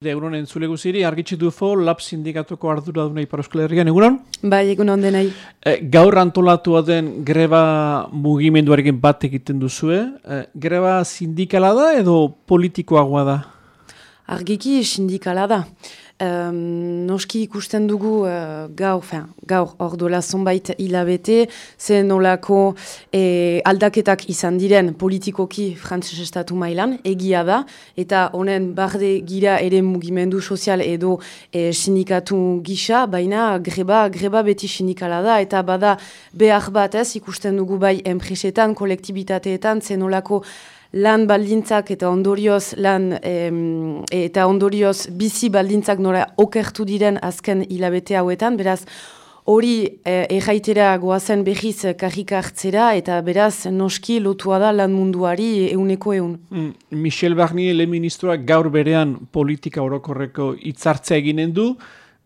Egunon entzule guziri, argitxe dufo, lab sindikatuko ardura duna Ipar Euskal Herrian, egunon? Bai, egunon denai. E, gaur antolatua den greba mugimenduarekin bat egiten duzue. E, greba sindikala da edo politikoagoa da? Argiki sindikala da. Um, noski ikusten dugu uh, gaur, fin, gaur hor dola zonbait hilabete, ze nolako eh, aldaketak izan diren politikoki frantzes estatu mailan, egia da, eta honen barde gira ere mugimendu sozial edo eh, sindikatu gisa, baina greba, greba beti sindikala da, eta bada behar bat ez ikusten dugu bai enpresetan, kolektibitateetan, ze nolako lan baldintzak eta ondorioz lan em, eta ondorioz bizi baldintzak nora okertu diren azken hilabete hauetan, beraz hori e, erraitera goazen behiz karrika hartzera eta beraz noski lotua da lan munduari euneko eun. Mm, Michel Barnier le ministroak gaur berean politika orokorreko hitzartzea eginen du,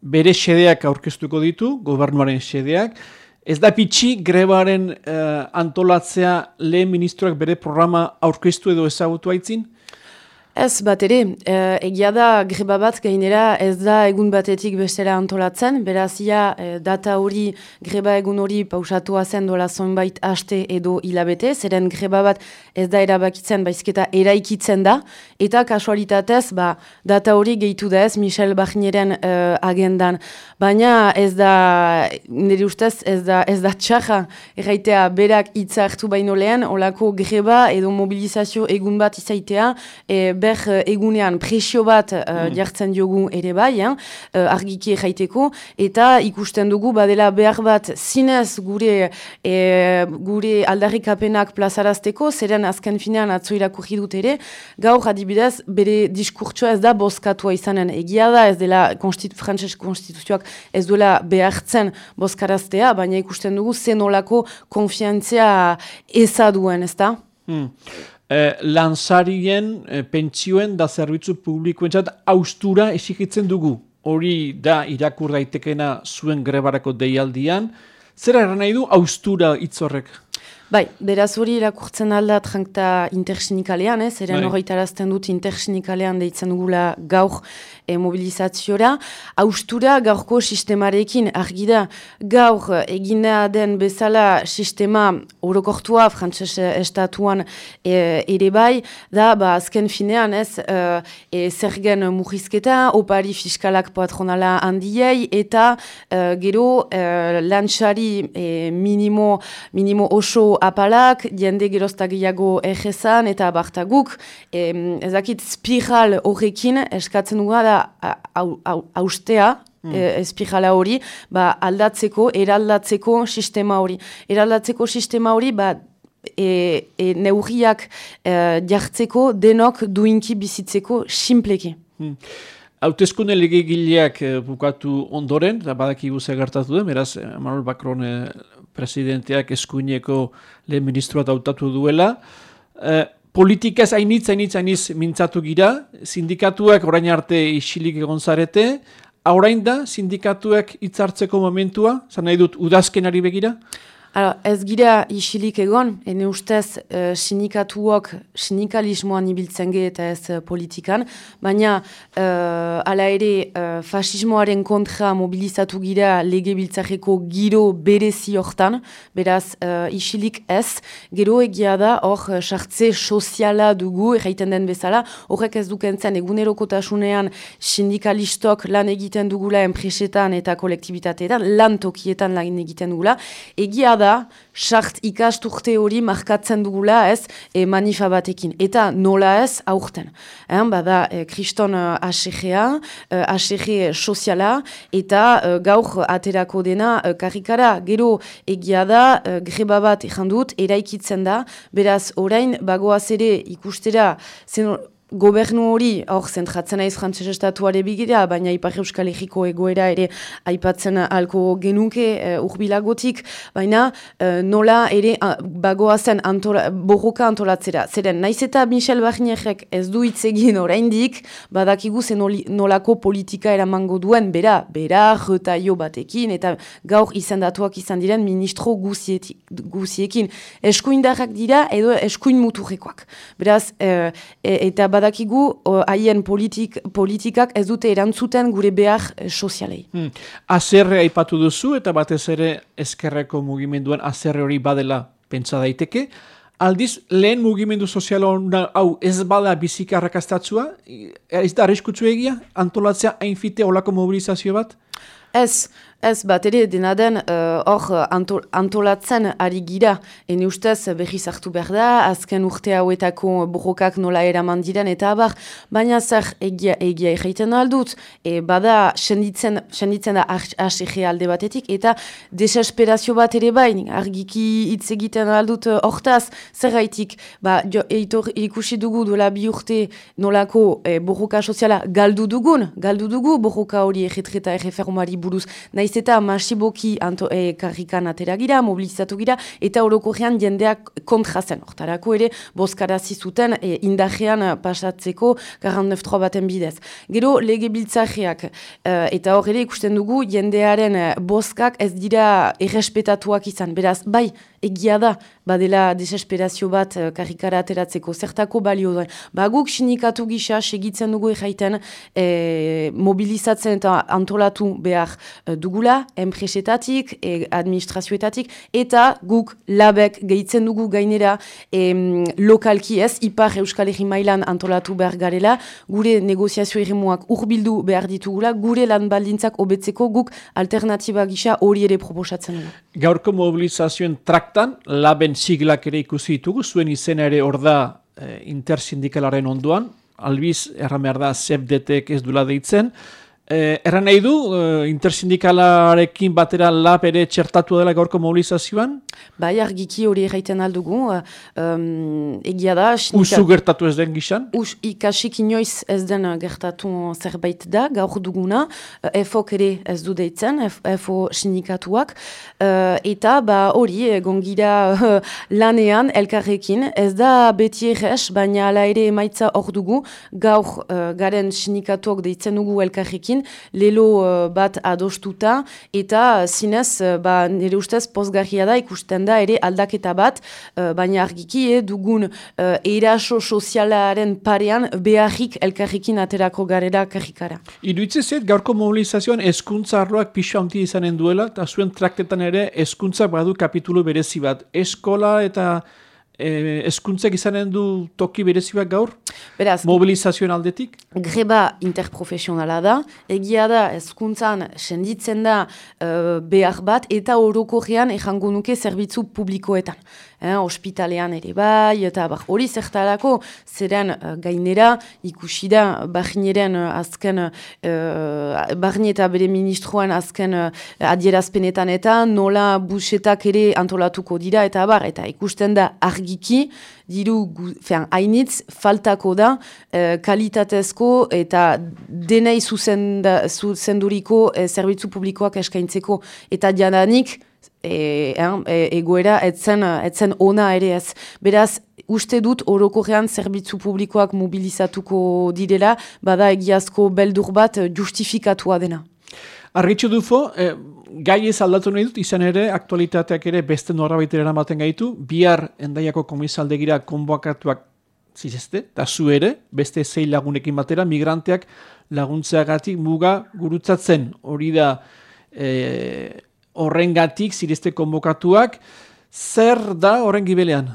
bere xedeak aurkeztuko ditu, gobernuaren xedeak, Ez da pitxi grebaren uh, antolatzea lehen ministroak bere programa aurkeztu edo ezagutu haitzin? Ez bat ere, e, egia da greba bat gainera ez da egun batetik bestera antolatzen, beraz ia e, data hori greba egun hori pausatua zen dola zonbait haste edo hilabete, zeren greba bat ez da erabakitzen baizketa eraikitzen da, eta kasualitatez ba, data hori gehitu da ez Michel Barnieren e, agendan, baina ez da, nire ustez ez da, ez da txarra erraitea berak hitza hartu baino lehen, olako greba edo mobilizazio egun bat izaitea, e, ber eh, egunean presio bat uh, jartzen diogu ere bai, eh, argiki jaiteko, eta ikusten dugu badela behar bat zinez gure e, gure aldarrikapenak plazarazteko, zeren azken finean atzo irakurri dut ere, gaur adibidez bere diskurtsoa ez da bozkatua izanen. Egia da, ez dela konstit, frantses konstituzioak ez duela behartzen bozkaraztea, baina ikusten dugu zenolako konfiantzia ezaduen, ez da? Hmm eh, lansarien, eh, pentsioen da zerbitzu publikoen txat austura esikitzen dugu. Hori da irakur daitekena zuen grebarako deialdian. Zer erran nahi du austura itzorrek? Bai, beraz hori irakurtzen alda trankta intersinikalean, ez? Eren bai. horretarazten dut intersinikalean deitzen gula gaur e, mobilizaziora. Austura gaurko sistemarekin argi da gaur egina den bezala sistema orokortua frantses estatuan e, ere bai, da ba, azken finean, ez? E, zergen murrizketa, opari fiskalak patronala handiei, eta e, gero e, lantxari e, minimo, minimo oso apalak, jende geroztagiago egezan eta bartaguk, ezakit spiral horrekin eskatzen dugu da austea, mm. espirala hori, ba, aldatzeko, eraldatzeko sistema hori. Eraldatzeko sistema hori, ba, e, e, neurriak e, jartzeko, denok duinki bizitzeko, simpleki. Mm. Hautezkune legegileak eh, bukatu ondoren, da badakigu gertatu den, beraz, Manuel Macron eh, presidenteak eskuineko lehen ministroa dautatu duela. Eh, politika ez hainitz, hainitz, hainitz mintzatu gira, sindikatuak orain arte isilik egon zarete, orain da sindikatuak hitzartzeko momentua, zan nahi dut, udazkenari begira? Alors, ez gira isilik egon, ene ustez uh, sinikatuok sinikalismoan ibiltzen eta ez uh, politikan, baina uh, ala ere uh, fasismoaren kontra mobilizatu gira lege biltzareko giro berezi hortan, beraz uh, isilik ez, gero egia da hor sartze soziala dugu erraiten den bezala, horrek ez dukentzen egunerokotasunean sindikalistok lan egiten dugula enpresetan eta kolektibitateetan, lan tokietan lan egiten dugula, egia da, sart ikasturte hori markatzen dugula ez e, manifa batekin. Eta nola ez aurten. Hein, bada, e, kriston ASG-a, e, ASG soziala, eta e, gaur aterako dena e, karikara. Gero egia da, e, greba bat dut eraikitzen da, beraz orain bagoaz ere ikustera, zen gobernu hori, hor zentratzen aiz frantzes estatuare bigira, baina Ipar Euskal Herriko egoera ere aipatzen alko genuke uh, urbilagotik, baina uh, nola ere uh, bagoa zen antola, borroka antolatzera. Zeren, naiz eta Michel Barnierrek ez du itzegin oraindik, badakigu zen nolako politika eramango duen, bera, bera, jota jo batekin, eta gaur izendatuak izan diren ministro guziekin. Eskuindarrak dira edo eskuin muturrekoak. Beraz, uh, eta bat badakigu haien politik, politikak ez dute erantzuten gure behar sozialei. Hmm. Azerre aipatu duzu eta batez ere eskerreko mugimenduan azerre hori badela pentsa daiteke. Aldiz, lehen mugimendu sozial hau ez bada bizika arrakastatzua, ez da arriskutzu egia, antolatzea hainfite olako mobilizazio bat? Ez, Ez, bat ere, dena den, eh, hor uh, antolatzen ari gira, ene ustez behi zartu behar da, azken urte hauetako borrokak nola eraman diren, eta abar, baina zer egia, egia egiten aldut, e, bada senditzen, senditzen da asege alde batetik, eta desesperazio bat ere bain, argiki hitz egiten aldut eh, hortaz, zer gaitik, ba, jo, eitor, ikusi dugu dola bi urte nolako e, borroka soziala galdu dugun, galdu dugu borroka hori egetreta errefermari buruz, nahi naiz eta masiboki anto, e, karrikan atera gira, mobilizatu gira, eta horoko jendeak kontra zen. Hortarako ere, boskarazi zuten e, indajean pasatzeko 49 baten bidez. Gero, lege biltzajeak, e, eta hor ere ikusten dugu, jendearen boskak ez dira errespetatuak izan. Beraz, bai, egia da, badela desesperazio bat uh, karikara ateratzeko, zertako balio duen. Ba guk sinikatu gisa, segitzen dugu erraiten, e, mobilizatzen eta antolatu behar uh, dugula, enpresetatik, e, administrazioetatik, eta guk labek gehitzen dugu gainera e, lokalki ez, ipar euskal egi mailan antolatu behar garela, gure negoziazio erremuak urbildu behar ditugula, gure lan baldintzak obetzeko guk alternatiba gisa hori ere proposatzen dugu. Gaurko mobilizazioen trak hartan, laben siglak ere ikusi ditugu, zuen izena ere hor da e, intersindikalaren onduan, albiz erramer da zebdetek ez dula deitzen, Eh, erran nahi du, eh, intersindikalarekin batera lap ere txertatu dela gaurko mobilizazioan? Bai, argiki hori erraiten aldugu. Um, egia da... Usu gertatu ez den gizan? Us, ikasik inoiz ez den gertatu zerbait da, gaur duguna. EFOk ere ez du deitzen, EFO sindikatuak. Uh, eta ba hori, gongira uh, lanean, elkarrekin, ez da beti errez, baina ala ere emaitza hor dugu, gaur uh, garen sindikatuak deitzen dugu elkarrekin, lelo uh, bat adostuta, eta zinez, uh, ba, nire ustez, pozgarria da, ikusten da, ere aldaketa bat, baina argiki, eh, dugun uh, eraso sozialaren parean, beharrik elkarrikin aterako garela karrikara. Iruitze zet, gaurko mobilizazioan eskuntza arloak pixo hanti izanen duela, eta zuen traktetan ere eskuntza badu kapitulu berezi bat. Eskola eta eh, eskuntzek izanen du toki berezibak gaur? Beraz, mobilizazioen aldetik? Greba interprofesionala da, egia da eskuntzan senditzen da uh, behar bat eta horoko gean ejango nuke zerbitzu publikoetan eh, ospitalean ere bai, eta hori zertarako, zeren uh, gainera, ikusi da, barneren uh, azken, uh, eta bere ministroan azken uh, adierazpenetan eta nola busetak ere antolatuko dira, eta bar, eta ikusten da argiki, diru, fean, hainitz, faltako da, uh, kalitatezko eta denei zuzenduriko uh, zerbitzu publikoak eskaintzeko, eta jadanik, e, e, egoera etzen, etzen ona ere ez. Beraz, uste dut orokorrean zerbitzu publikoak mobilizatuko direla, bada egiazko beldur bat justifikatua dena. Arritxu dufo, e, gai ez aldatu nahi dut, izan ere, aktualitateak ere beste norabait eramaten gaitu, bihar endaiako komisaldegira konboakatuak zizeste, eta zu ere, beste zei lagunekin batera, migranteak laguntzeagatik muga gurutzatzen, hori da, e, horrengatik zirezte konbokatuak, zer da horren gibelean?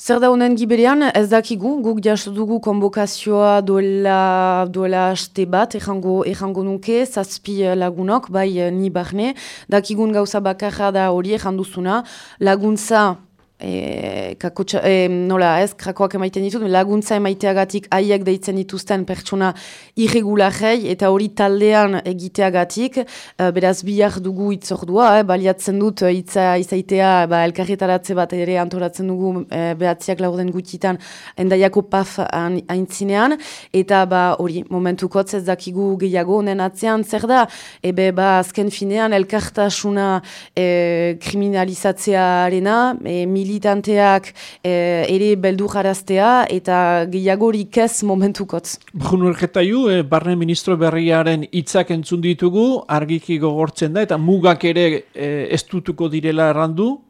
Zer da honen gibelean, ez dakigu, guk jaso dugu konbokazioa duela, duela haste bat, errango, errango nuke, zazpi lagunok, bai ni barne, dakigun gauza bakarra da hori erranduzuna, laguntza e, kakotxa, e, nola ez, krakoak emaiten ditut, laguntza emaiteagatik haiek deitzen dituzten pertsona irregularrei eta hori taldean egiteagatik, e, beraz bihar dugu itzordua, eh, baliatzen dut itza izaitea ba, elkarretaratze bat ere antoratzen dugu e, behatziak laurden gutitan endaiako paf aintzinean, eta ba hori momentukotz ez dakigu gehiago honen atzean, zer da, ebe ba azken finean elkartasuna e, kriminalizatzearena, e, militanteak eh, ere beldu jaraztea eta gehiagorik ez momentukotz. Bruno Ergetaiu, eh, barne ministro berriaren hitzak entzun ditugu, argiki gogortzen da eta mugak ere ez dutuko direla errandu?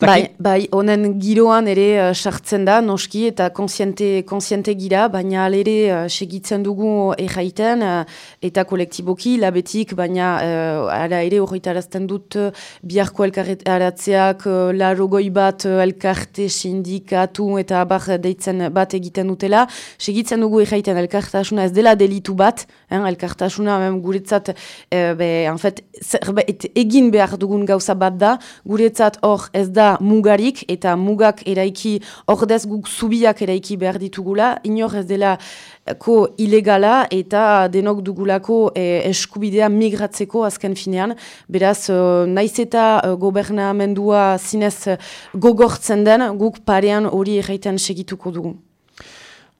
Bai, bai, honen giroan ere uh, da, noski, eta konsiente, konsiente gira, baina alere uh, segitzen dugu erraiten, uh, eta kolektiboki, labetik, baina uh, ala ere horretarazten dut uh, biharko elkarretzeak, uh, laro goi bat uh, elkarte sindikatu eta abar deitzen bat egiten dutela, segitzen dugu erraiten elkartasuna ez dela delitu bat, hein, elkartasuna guretzat, uh, be, en fet, egin behar dugun gauza bat da, guretzat hor ez da mugarik eta mugak eraiki ordez guk zubiak eraiki behar ditugula, inor ez dela ko ilegala eta denok dugulako e, eskubidea migratzeko azken finean. Beraz, e, naiz eta e, gobernamendua zinez gogortzen den, guk parean hori erraiten segituko dugu.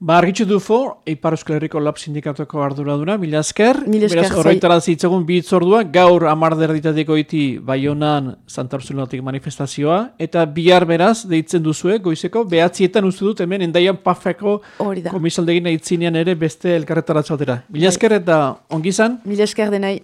Ba, argitxu du for, Eipar Euskal Herriko Lab Sindikatuko arduraduna, mila esker. Mila esker, Beraz, horretara zitzagun bi itzordua, gaur amarder ditatiko iti Baionan Santa Ursulonatik manifestazioa, eta bihar beraz, deitzen duzue, goizeko, behatzietan uste dut hemen, endaian pafeko komisaldegin aitzinean ere beste elkarretara txaltera. Mila bai. esker eta ongizan? Mila esker denai.